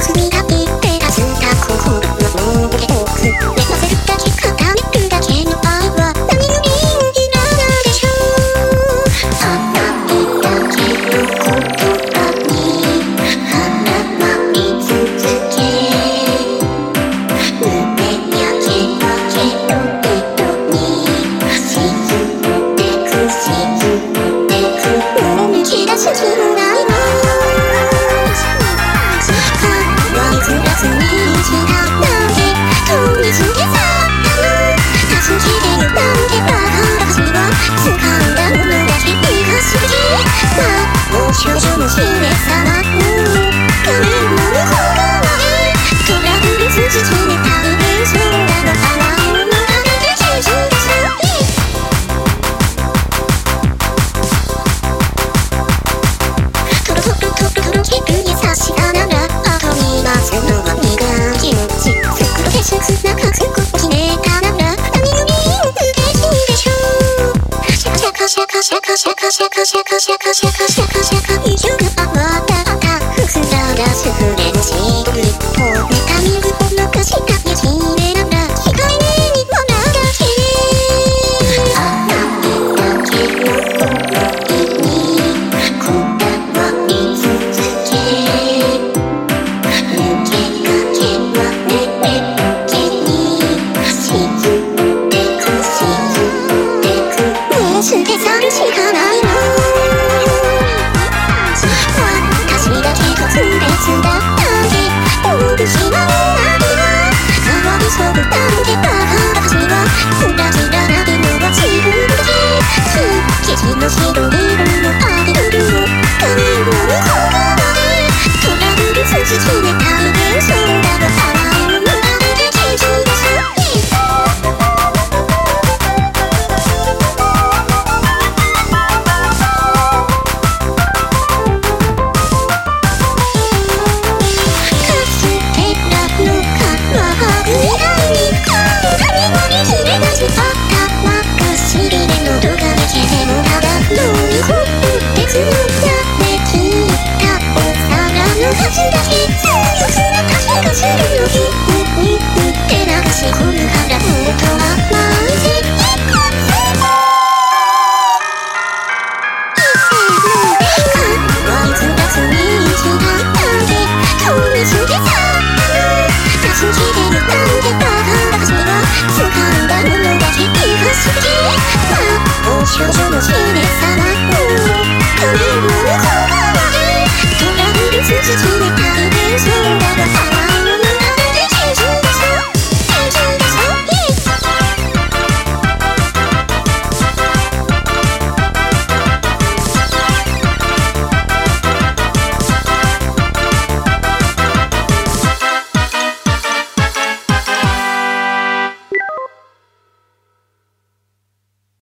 to me. 表情のしれさまシャカシャカ Thank you.